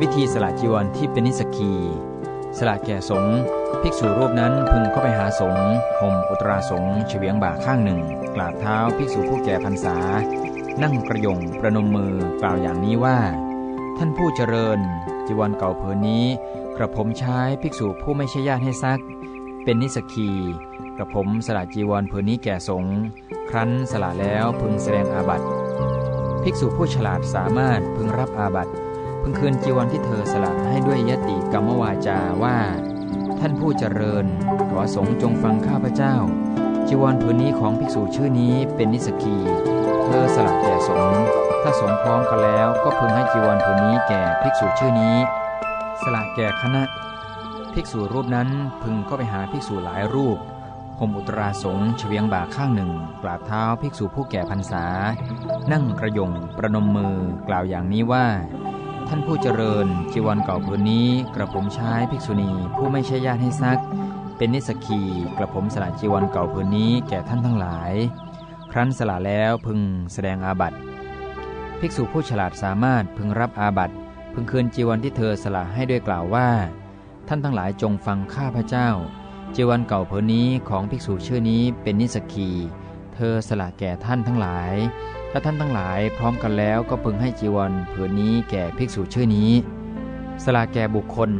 วิธีสละจีวรที่เป็นนิสกี สละแก่สงภิกษุรูปนั้นพึงเข้าไปหาสงห่มอุตราสงเฉียงบ่าข้างหนึ่ง กราบเท้าภิกษุผู้แก่พรรษา นั่งกระยงประนมมือกล่าวอย่างนี้ว่า ท่านผู้เจริญ จีวรเก่าเผืนนี้ กระผมใช้ภิกษุผู้ไม่ใช่ญาติให้ซัก เป็นนิสกีกระผมสละจีวรผืนนี้แก่สงครั้นสละแล้วพึงแสดงอาบัติภิกษุผู้ฉลาดสามารถพึงรับอาบัติ พึงคืนจีวรที่เธอสละให้ด้วยยติกรรมวาจาว่า ท่านผู้เจริญ ขอสงฆ์จงฟังข้าพเจ้า จีวรผืนนี้ของภิกษุชื่อนี้เป็นนิสกี เธอสละแก่สงฆ์ถ้าสงฆ์พร้อมกันแล้วก็พึงให้จีวรผืนนี้แก่ภิกษุชื่อนี้ สละแก่คณะ ภิกษุรูปนั้นพึงเข้าไปหาภิกษุหลายรูปห่มอุตราสงฆ์เฉียงบ่าข้างหนึ่ง กราบเท้าภิกษุผู้แก่พรรษา นั่งกระยงประนมมือกล่าวอย่างนี้ว่า ท่านผู้เจริญ จีวรเก่าผืนนี้กระผมใช้ภิกษุณีผู้ไม่ใช่ญาติให้ซัก เป็นนิสกีกระผมสละจีวรเก่าผืนนี้แก่ท่านทั้งหลาย ครั้นสละแล้วพึงแสดงอาบัติภิกษุผู้ฉลาดสามารถพึงรับอาบัติพึงคืนจีวรที่เธอสละให้ด้วยกล่าวว่า ท่านทั้งหลายจงฟังข้าพระเจ้าจีวรเก่าผืนนี้ของภิกษุชื่อนี้เป็นนิสกี เธอสละแก่ท่านทั้งหลาย ถ้าท่านทั้งหลายพร้อมกันแล้วก็พึงให้จีวรผืนนี้แก่ภิกษุชื่อนี้ สละแก่บุคคล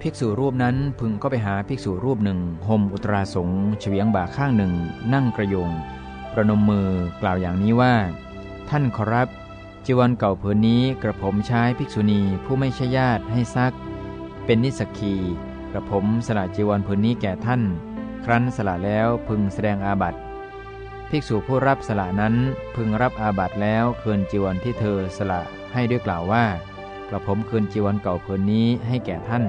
ภิกษุรูปนั้นพึงก็ไปหาภิกษุรูปหนึ่งห่มอุตราสงเฉียงบ่าข้างหนึ่ง นั่งกระยง ประนมมือกล่าวอย่างนี้ว่า ท่านขอรับจีวรเก่าผืนนี้กระผมใช้ภิกษุณีผู้ไม่ใช่ญาติให้ซัก เป็นนิสกีกระผมสละจีวรผืนนี้แก่ท่าน ครั้นสละแล้วพึงแสดงอาบัติ ภิกษุผู้รับสละนั้นพึงรับอาบัติแล้วคืนจีวรที่เธอสละให้ด้วยกล่าวว่า กระผมคืนจีวรเก่าคืนนี้ให้แก่ท่าน